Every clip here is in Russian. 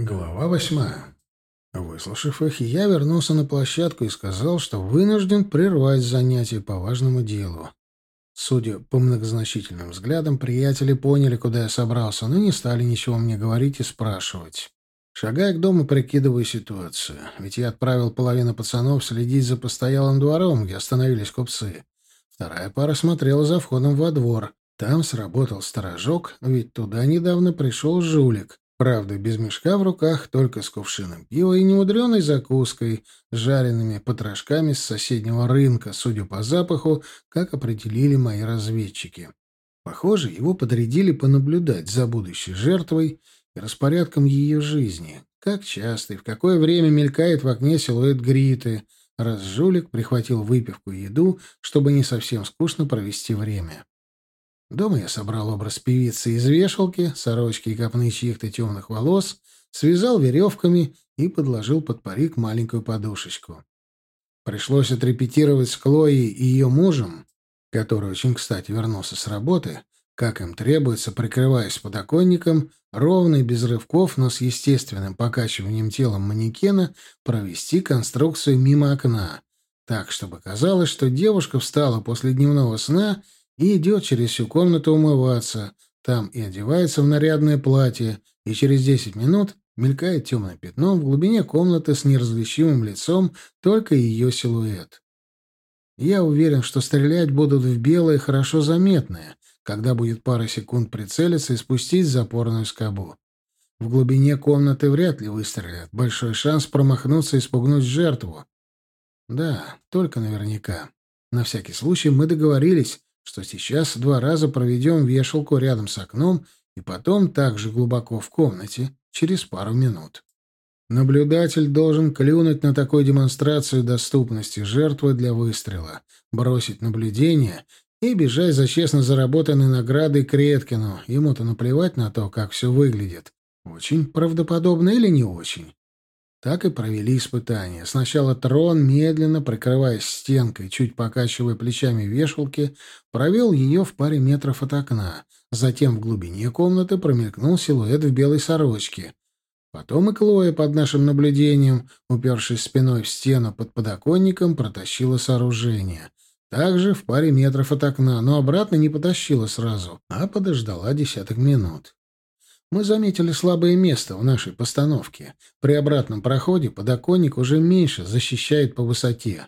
Глава восьмая. Выслушав их, я вернулся на площадку и сказал, что вынужден прервать занятие по важному делу. Судя по многозначительным взглядам, приятели поняли, куда я собрался, но не стали ничего мне говорить и спрашивать. Шагая к дому, прикидываю ситуацию. Ведь я отправил половину пацанов следить за постоялым двором, где остановились купцы. Вторая пара смотрела за входом во двор. Там сработал сторожок, ведь туда недавно пришел жулик. Правда, без мешка в руках, только с кувшином пива и немудреной закуской, жареными потрошками с соседнего рынка, судя по запаху, как определили мои разведчики. Похоже, его подрядили понаблюдать за будущей жертвой и распорядком ее жизни. Как часто и в какое время мелькает в окне силуэт Гриты, раз жулик прихватил выпивку и еду, чтобы не совсем скучно провести время. Дома я собрал образ певицы из вешалки, сорочки и копны чьих-то темных волос, связал веревками и подложил под парик маленькую подушечку. Пришлось отрепетировать с Клоей и ее мужем, который очень кстати вернулся с работы, как им требуется, прикрываясь подоконником, ровно и без рывков, но с естественным покачиванием телом манекена, провести конструкцию мимо окна, так, чтобы казалось, что девушка встала после дневного сна — и идет через всю комнату умываться. Там и одевается в нарядное платье, и через десять минут мелькает темное пятно в глубине комнаты с неразличимым лицом, только ее силуэт. Я уверен, что стрелять будут в белое хорошо заметное, когда будет пара секунд прицелиться и спустить запорную скобу. В глубине комнаты вряд ли выстрелят. Большой шанс промахнуться и спугнуть жертву. Да, только наверняка. На всякий случай мы договорились, что сейчас два раза проведем вешалку рядом с окном и потом также глубоко в комнате через пару минут. Наблюдатель должен клюнуть на такую демонстрацию доступности жертвы для выстрела, бросить наблюдение и бежать за честно заработанной наградой к Редкину. Ему-то наплевать на то, как все выглядит. Очень правдоподобно или не очень. Так и провели испытания. Сначала трон, медленно, прикрываясь стенкой, чуть покачивая плечами вешалки, провел ее в паре метров от окна. Затем в глубине комнаты промелькнул силуэт в белой сорочке. Потом и Клоя под нашим наблюдением, упершись спиной в стену под подоконником, протащила сооружение. Также в паре метров от окна, но обратно не потащила сразу, а подождала десяток минут мы заметили слабое место в нашей постановке. При обратном проходе подоконник уже меньше защищает по высоте.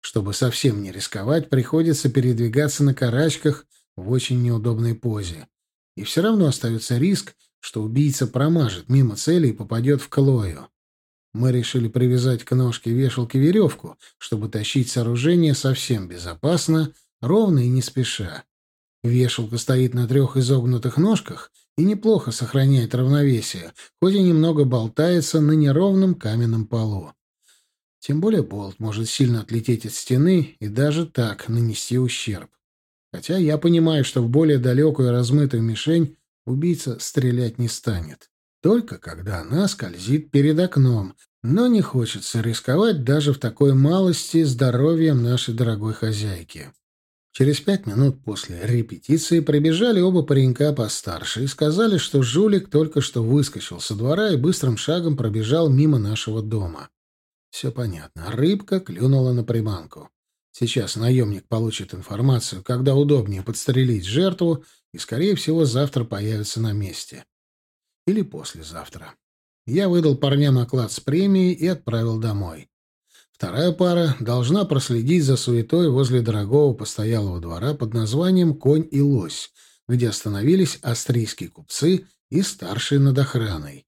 Чтобы совсем не рисковать, приходится передвигаться на карачках в очень неудобной позе. И все равно остается риск, что убийца промажет мимо цели и попадет в Клою. Мы решили привязать к ножке вешалки веревку, чтобы тащить сооружение совсем безопасно, ровно и не спеша. Вешалка стоит на трех изогнутых ножках и неплохо сохраняет равновесие, хоть и немного болтается на неровном каменном полу. Тем более болт может сильно отлететь от стены и даже так нанести ущерб. Хотя я понимаю, что в более далекую размытую мишень убийца стрелять не станет. Только когда она скользит перед окном, но не хочется рисковать даже в такой малости здоровьем нашей дорогой хозяйки. Через пять минут после репетиции прибежали оба паренька постарше и сказали, что жулик только что выскочил со двора и быстрым шагом пробежал мимо нашего дома. Все понятно. Рыбка клюнула на приманку. Сейчас наемник получит информацию, когда удобнее подстрелить жертву, и, скорее всего, завтра появится на месте. Или послезавтра. Я выдал парням оклад с премией и отправил домой. Вторая пара должна проследить за суетой возле дорогого постоялого двора под названием «Конь и лось», где остановились австрийские купцы и старшие над охраной.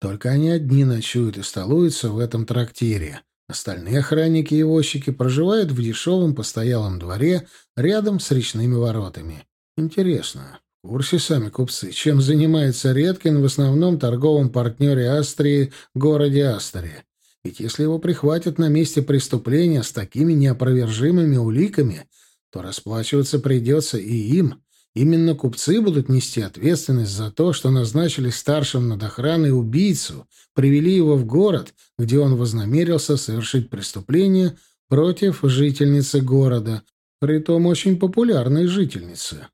Только они одни ночуют и столуются в этом трактире. Остальные охранники и возчики проживают в дешевом постоялом дворе рядом с речными воротами. Интересно, в курсе сами купцы, чем занимается Редкин в основном торговом партнере Австрии, городе Астре? Ведь если его прихватят на месте преступления с такими неопровержимыми уликами, то расплачиваться придется и им. Именно купцы будут нести ответственность за то, что назначили старшим над охраной убийцу, привели его в город, где он вознамерился совершить преступление против жительницы города, притом очень популярной жительницы.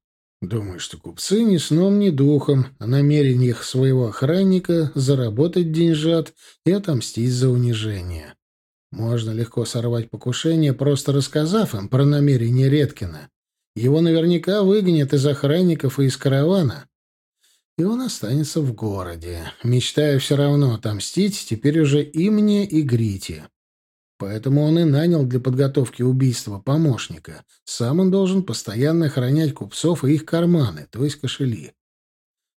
Думаю, что купцы ни сном, ни духом о намерениях своего охранника заработать деньжат и отомстить за унижение. Можно легко сорвать покушение, просто рассказав им про намерения Редкина. Его наверняка выгонят из охранников и из каравана. И он останется в городе, мечтая все равно отомстить теперь уже и мне, и Грите. Поэтому он и нанял для подготовки убийства помощника. Сам он должен постоянно охранять купцов и их карманы, то есть кошели.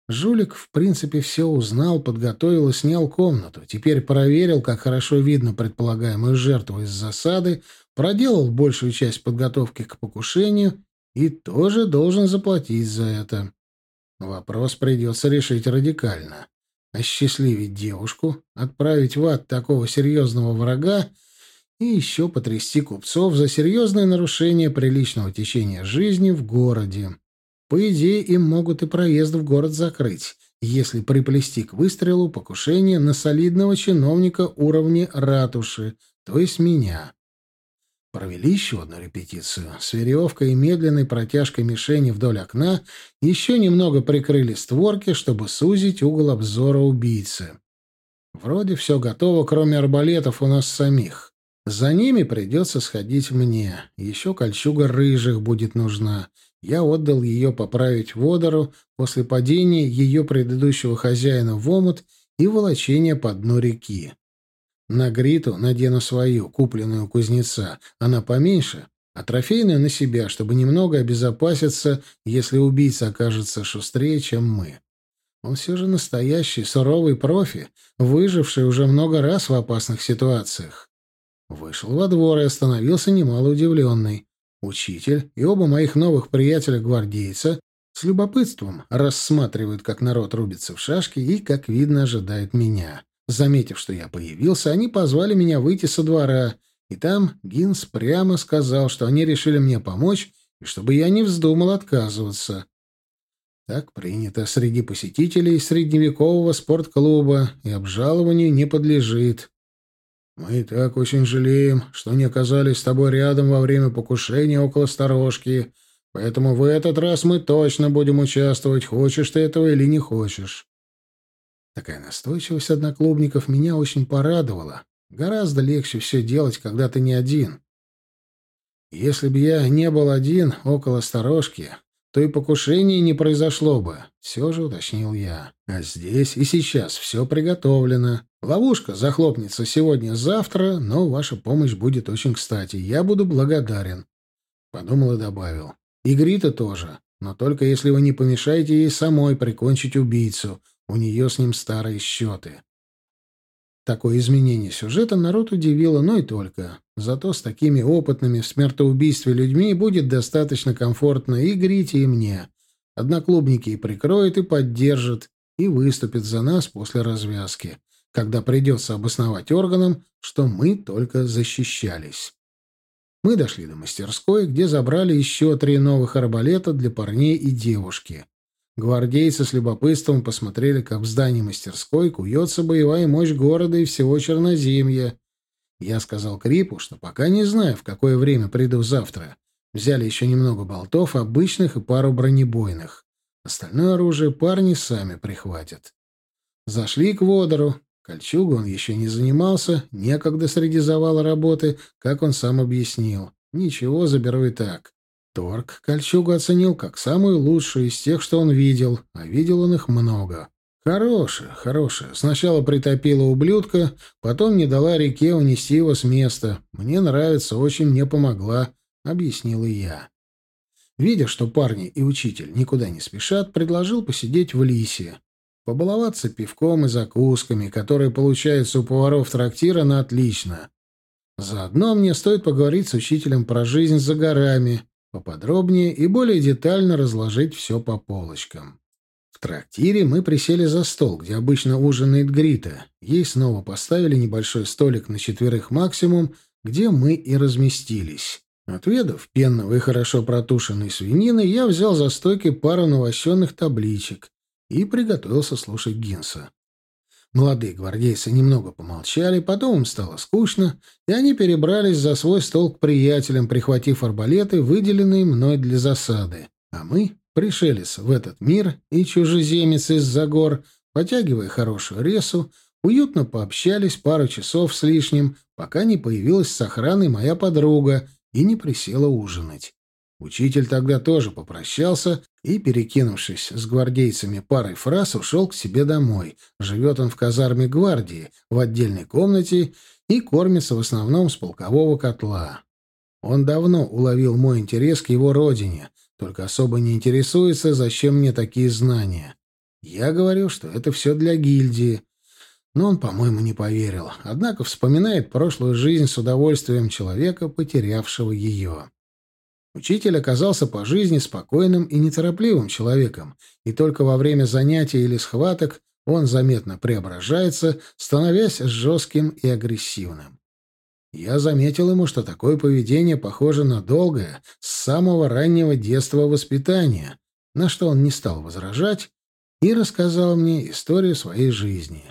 Жулик, в принципе, все узнал, подготовил и снял комнату. Теперь проверил, как хорошо видно предполагаемую жертву из засады, проделал большую часть подготовки к покушению и тоже должен заплатить за это. Вопрос придется решить радикально. Осчастливить девушку, отправить в ад такого серьезного врага и еще потрясти купцов за серьезное нарушение приличного течения жизни в городе. По идее, им могут и проезд в город закрыть, если приплести к выстрелу покушение на солидного чиновника уровня ратуши, то есть меня. Провели еще одну репетицию. С веревкой и медленной протяжкой мишени вдоль окна еще немного прикрыли створки, чтобы сузить угол обзора убийцы. Вроде все готово, кроме арбалетов у нас самих. За ними придется сходить мне. Еще кольчуга рыжих будет нужна. Я отдал ее поправить водору после падения ее предыдущего хозяина в омут и волочения по дну реки. На гриту надену свою, купленную у кузнеца. Она поменьше, а трофейную на себя, чтобы немного обезопаситься, если убийца окажется шустрее, чем мы. Он все же настоящий, суровый профи, выживший уже много раз в опасных ситуациях. Вышел во двор и остановился немало удивленный. Учитель и оба моих новых приятеля-гвардейца с любопытством рассматривают, как народ рубится в шашки и, как видно, ожидает меня. Заметив, что я появился, они позвали меня выйти со двора, и там Гинс прямо сказал, что они решили мне помочь, и чтобы я не вздумал отказываться. Так принято среди посетителей средневекового спортклуба, и обжалованию не подлежит. Мы и так очень жалеем, что не оказались с тобой рядом во время покушения около сторожки, поэтому в этот раз мы точно будем участвовать, хочешь ты этого или не хочешь. Такая настойчивость одноклубников меня очень порадовала. Гораздо легче все делать, когда ты не один. Если бы я не был один около сторожки, то и покушение не произошло бы, все же уточнил я. А здесь и сейчас все приготовлено. Ловушка захлопнется сегодня-завтра, но ваша помощь будет очень кстати. Я буду благодарен. Подумал и добавил. И Грита тоже, но только если вы не помешаете ей самой прикончить убийцу. У нее с ним старые счеты. Такое изменение сюжета народ удивило, но и только. Зато с такими опытными в смертоубийстве людьми будет достаточно комфортно и Грите, и мне. Одноклубники и прикроют, и поддержат, и выступят за нас после развязки, когда придется обосновать органам, что мы только защищались. Мы дошли до мастерской, где забрали еще три новых арбалета для парней и девушки. Гвардейцы с любопытством посмотрели, как в здании мастерской куется боевая мощь города и всего Черноземья, я сказал Крипу, что пока не знаю, в какое время приду завтра. Взяли еще немного болтов, обычных и пару бронебойных. Остальное оружие парни сами прихватят. Зашли к Водору. Кольчугу он еще не занимался, некогда среди завала работы, как он сам объяснил. Ничего, заберу и так. Торг кольчугу оценил как самую лучшую из тех, что он видел, а видел он их много. Хорошая, хорошая. Сначала притопила ублюдка, потом не дала реке унести его с места. Мне нравится, очень мне помогла, — объяснила я. Видя, что парни и учитель никуда не спешат, предложил посидеть в лисе. Побаловаться пивком и закусками, которые получаются у поваров трактира, на отлично. Заодно мне стоит поговорить с учителем про жизнь за горами, поподробнее и более детально разложить все по полочкам. Трактире мы присели за стол, где обычно ужинает Грита. Ей снова поставили небольшой столик на четверых максимум, где мы и разместились. Отведав пенного и хорошо протушенной свинины, я взял за стойкой пару новощенных табличек и приготовился слушать Гинса. Молодые гвардейцы немного помолчали, потом им стало скучно, и они перебрались за свой стол к приятелям, прихватив арбалеты, выделенные мной для засады. А мы пришелец в этот мир и чужеземец из-за гор, потягивая хорошую ресу, уютно пообщались пару часов с лишним, пока не появилась с охраной моя подруга и не присела ужинать. Учитель тогда тоже попрощался и, перекинувшись с гвардейцами парой фраз, ушел к себе домой. Живет он в казарме гвардии, в отдельной комнате и кормится в основном с полкового котла. Он давно уловил мой интерес к его родине, только особо не интересуется, зачем мне такие знания. Я говорю, что это все для гильдии. Но он, по-моему, не поверил, однако вспоминает прошлую жизнь с удовольствием человека, потерявшего ее. Учитель оказался по жизни спокойным и неторопливым человеком, и только во время занятий или схваток он заметно преображается, становясь жестким и агрессивным. Я заметил ему, что такое поведение похоже на долгое, с самого раннего детства воспитание, на что он не стал возражать и рассказал мне историю своей жизни.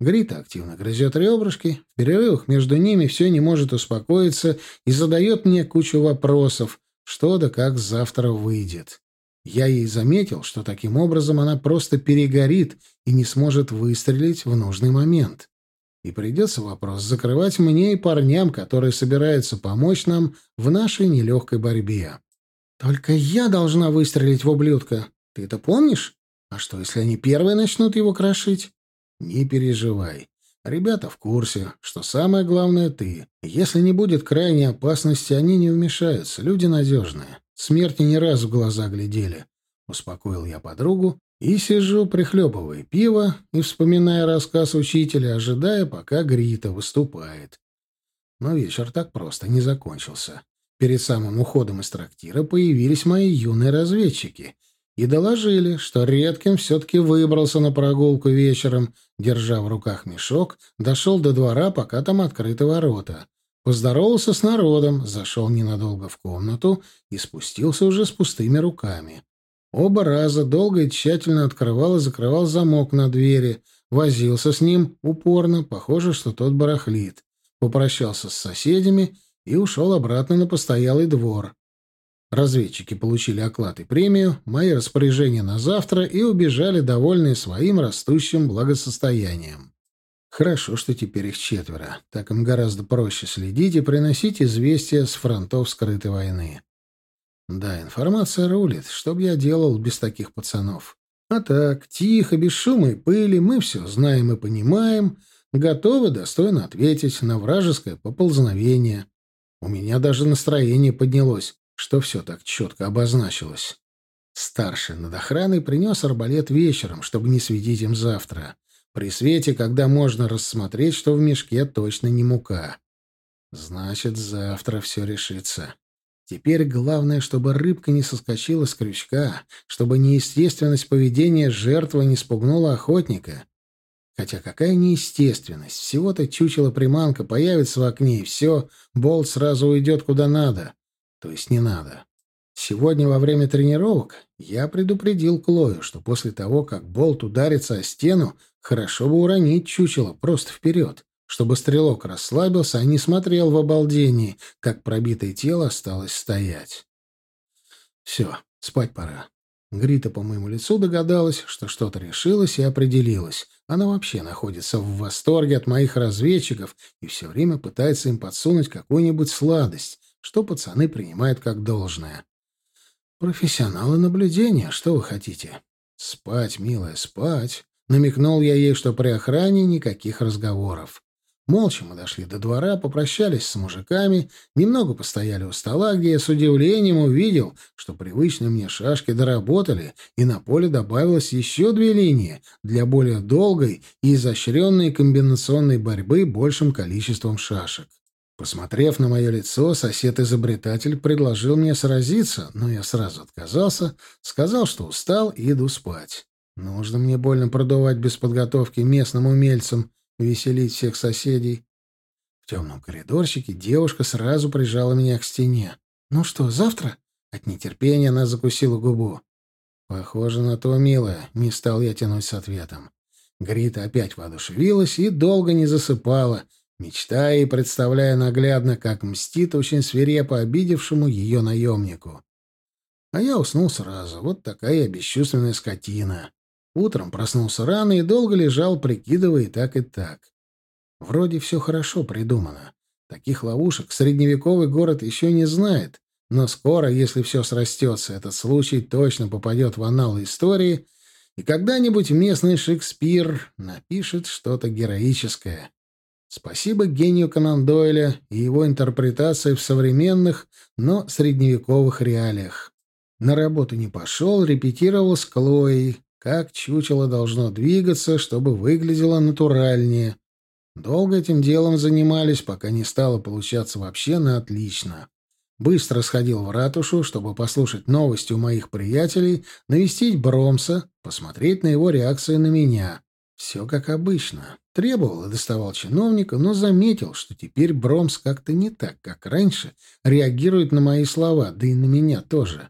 Грита активно грызет ребрышки, в перерывах между ними все не может успокоиться и задает мне кучу вопросов, что да как завтра выйдет. Я ей заметил, что таким образом она просто перегорит и не сможет выстрелить в нужный момент. И придется вопрос закрывать мне и парням, которые собираются помочь нам в нашей нелегкой борьбе. Только я должна выстрелить в ублюдка. Ты это помнишь? А что, если они первые начнут его крошить? Не переживай. Ребята в курсе, что самое главное — ты. Если не будет крайней опасности, они не вмешаются. Люди надежные. Смерти не раз в глаза глядели. Успокоил я подругу и сижу, прихлебывая пиво и вспоминая рассказ учителя, ожидая, пока Грита выступает. Но вечер так просто не закончился. Перед самым уходом из трактира появились мои юные разведчики — и доложили, что Редкин все-таки выбрался на прогулку вечером, держа в руках мешок, дошел до двора, пока там открыты ворота. Поздоровался с народом, зашел ненадолго в комнату и спустился уже с пустыми руками. Оба раза долго и тщательно открывал и закрывал замок на двери, возился с ним упорно, похоже, что тот барахлит. Попрощался с соседями и ушел обратно на постоялый двор. Разведчики получили оклад и премию, мои распоряжения на завтра и убежали, довольные своим растущим благосостоянием. Хорошо, что теперь их четверо. Так им гораздо проще следить и приносить известия с фронтов скрытой войны. Да, информация рулит. Что б я делал без таких пацанов? А так, тихо, без шума и пыли, мы все знаем и понимаем, готовы достойно ответить на вражеское поползновение. У меня даже настроение поднялось что все так четко обозначилось. Старший над охраной принес арбалет вечером, чтобы не светить им завтра. При свете, когда можно рассмотреть, что в мешке точно не мука. Значит, завтра все решится. Теперь главное, чтобы рыбка не соскочила с крючка, чтобы неестественность поведения жертвы не спугнула охотника. Хотя какая неестественность? Всего-то чучело-приманка появится в окне, и все, болт сразу уйдет куда надо. То есть не надо. Сегодня во время тренировок я предупредил Клою, что после того, как болт ударится о стену, хорошо бы уронить чучело просто вперед, чтобы стрелок расслабился, а не смотрел в обалдении, как пробитое тело осталось стоять. Все, спать пора. Грита по моему лицу догадалась, что что-то решилось и определилось. Она вообще находится в восторге от моих разведчиков и все время пытается им подсунуть какую-нибудь сладость, что пацаны принимают как должное. Профессионалы наблюдения, что вы хотите? Спать, милая, спать. Намекнул я ей, что при охране никаких разговоров. Молча мы дошли до двора, попрощались с мужиками, немного постояли у стола, где я с удивлением увидел, что привычные мне шашки доработали, и на поле добавилось еще две линии для более долгой и изощренной комбинационной борьбы большим количеством шашек. Посмотрев на мое лицо, сосед-изобретатель предложил мне сразиться, но я сразу отказался, сказал, что устал и иду спать. Нужно мне больно продувать без подготовки местным умельцам, веселить всех соседей. В темном коридорчике девушка сразу прижала меня к стене. «Ну что, завтра?» От нетерпения она закусила губу. «Похоже на то, милая», — не стал я тянуть с ответом. Грита опять воодушевилась и долго не засыпала — мечтая и представляя наглядно, как мстит очень свирепо обидевшему ее наемнику. А я уснул сразу. Вот такая бесчувственная скотина. Утром проснулся рано и долго лежал, прикидывая и так, и так. Вроде все хорошо придумано. Таких ловушек средневековый город еще не знает, но скоро, если все срастется, этот случай точно попадет в аналы истории, и когда-нибудь местный Шекспир напишет что-то героическое. Спасибо гению Конан Дойля и его интерпретации в современных, но средневековых реалиях. На работу не пошел, репетировал с Клоей, как чучело должно двигаться, чтобы выглядело натуральнее. Долго этим делом занимались, пока не стало получаться вообще на отлично. Быстро сходил в ратушу, чтобы послушать новости у моих приятелей, навестить Бромса, посмотреть на его реакцию на меня. Все как обычно. Требовал и доставал чиновника, но заметил, что теперь Бромс как-то не так, как раньше, реагирует на мои слова, да и на меня тоже.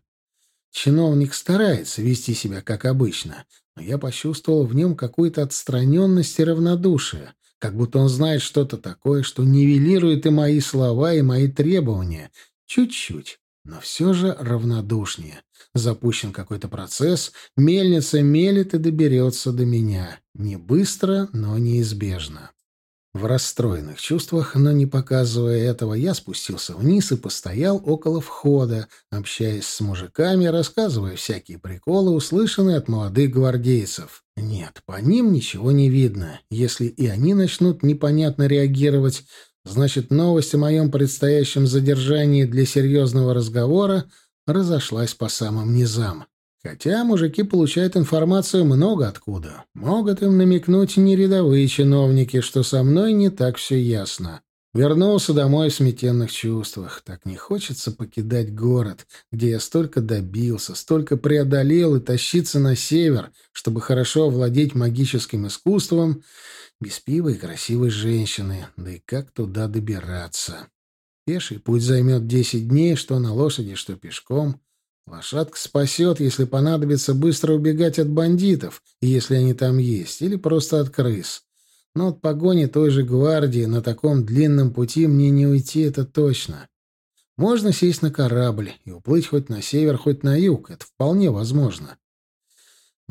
Чиновник старается вести себя как обычно, но я почувствовал в нем какую-то отстраненность и равнодушие, как будто он знает что-то такое, что нивелирует и мои слова, и мои требования. Чуть-чуть, но все же равнодушнее. Запущен какой-то процесс, мельница мелит и доберется до меня. Не быстро, но неизбежно. В расстроенных чувствах, но не показывая этого, я спустился вниз и постоял около входа, общаясь с мужиками, рассказывая всякие приколы, услышанные от молодых гвардейцев. Нет, по ним ничего не видно. Если и они начнут непонятно реагировать, значит, новость о моем предстоящем задержании для серьезного разговора разошлась по самым низам. Хотя мужики получают информацию много откуда. Могут им намекнуть не рядовые чиновники, что со мной не так все ясно. Вернулся домой в сметенных чувствах. Так не хочется покидать город, где я столько добился, столько преодолел и тащиться на север, чтобы хорошо овладеть магическим искусством, без пива и красивой женщины. Да и как туда добираться? Пеший путь займет десять дней, что на лошади, что пешком. Лошадка спасет, если понадобится быстро убегать от бандитов, если они там есть, или просто от крыс. Но от погони той же гвардии на таком длинном пути мне не уйти, это точно. Можно сесть на корабль и уплыть хоть на север, хоть на юг. Это вполне возможно.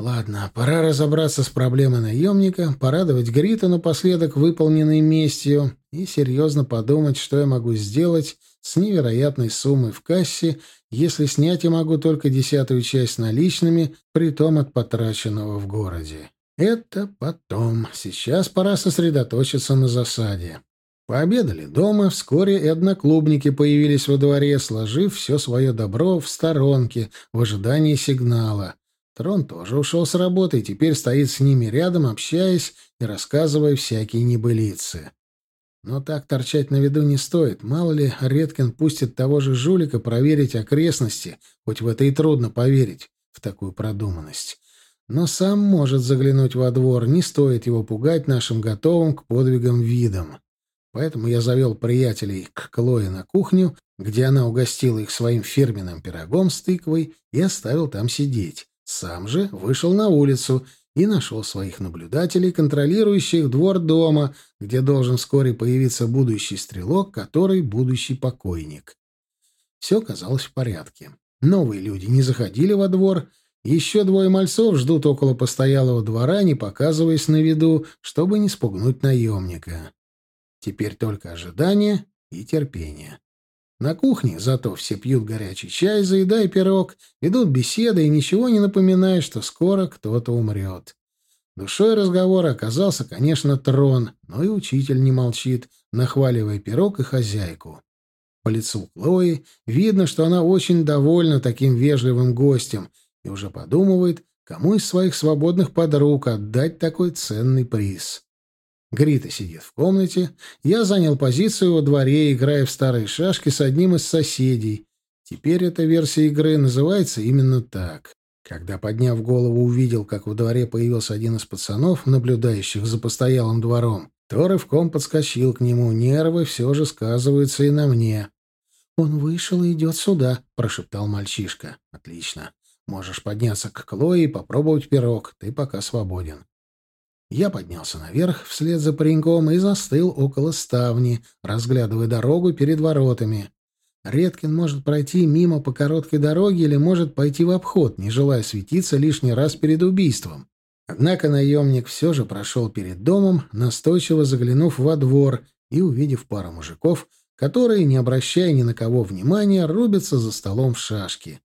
Ладно, пора разобраться с проблемой наемника, порадовать Грита напоследок выполненной местью и серьезно подумать, что я могу сделать с невероятной суммой в кассе, если снять я могу только десятую часть наличными, притом от потраченного в городе. Это потом. Сейчас пора сосредоточиться на засаде. Пообедали дома, вскоре и одноклубники появились во дворе, сложив все свое добро в сторонке, в ожидании сигнала. Трон тоже ушел с работы и теперь стоит с ними рядом, общаясь и рассказывая всякие небылицы. Но так торчать на виду не стоит. Мало ли, Редкин пустит того же жулика проверить окрестности, хоть в это и трудно поверить, в такую продуманность. Но сам может заглянуть во двор, не стоит его пугать нашим готовым к подвигам видом. Поэтому я завел приятелей к Клое на кухню, где она угостила их своим фирменным пирогом с тыквой и оставил там сидеть. Сам же вышел на улицу и нашел своих наблюдателей, контролирующих двор дома, где должен вскоре появиться будущий стрелок, который будущий покойник. Все казалось в порядке. Новые люди не заходили во двор, еще двое мальцов ждут около постоялого двора, не показываясь на виду, чтобы не спугнуть наемника. Теперь только ожидание и терпение. На кухне зато все пьют горячий чай, заедая пирог, ведут беседы и ничего не напоминает, что скоро кто-то умрет. Душой разговора оказался, конечно, трон, но и учитель не молчит, нахваливая пирог и хозяйку. По лицу Клои видно, что она очень довольна таким вежливым гостем и уже подумывает, кому из своих свободных подруг отдать такой ценный приз. Грита сидит в комнате. Я занял позицию во дворе, играя в старые шашки с одним из соседей. Теперь эта версия игры называется именно так. Когда, подняв голову, увидел, как в дворе появился один из пацанов, наблюдающих за постоялым двором, то рывком подскочил к нему. Нервы все же сказываются и на мне. «Он вышел и идет сюда», — прошептал мальчишка. «Отлично. Можешь подняться к Клое и попробовать пирог. Ты пока свободен». Я поднялся наверх вслед за пареньком и застыл около ставни, разглядывая дорогу перед воротами. Редкин может пройти мимо по короткой дороге или может пойти в обход, не желая светиться лишний раз перед убийством. Однако наемник все же прошел перед домом, настойчиво заглянув во двор и увидев пару мужиков, которые, не обращая ни на кого внимания, рубятся за столом в шашки.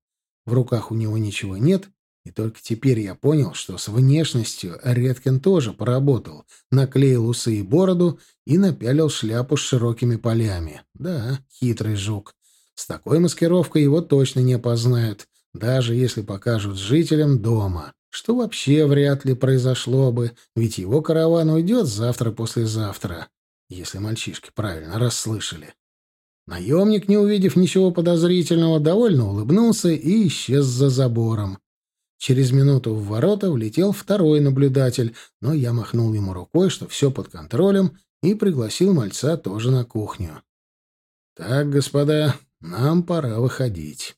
В руках у него ничего нет, и только теперь я понял, что с внешностью Редкин тоже поработал, наклеил усы и бороду и напялил шляпу с широкими полями. Да, хитрый жук. С такой маскировкой его точно не опознают, даже если покажут жителям дома что вообще вряд ли произошло бы, ведь его караван уйдет завтра-послезавтра, если мальчишки правильно расслышали. Наемник, не увидев ничего подозрительного, довольно улыбнулся и исчез за забором. Через минуту в ворота влетел второй наблюдатель, но я махнул ему рукой, что все под контролем, и пригласил мальца тоже на кухню. «Так, господа, нам пора выходить».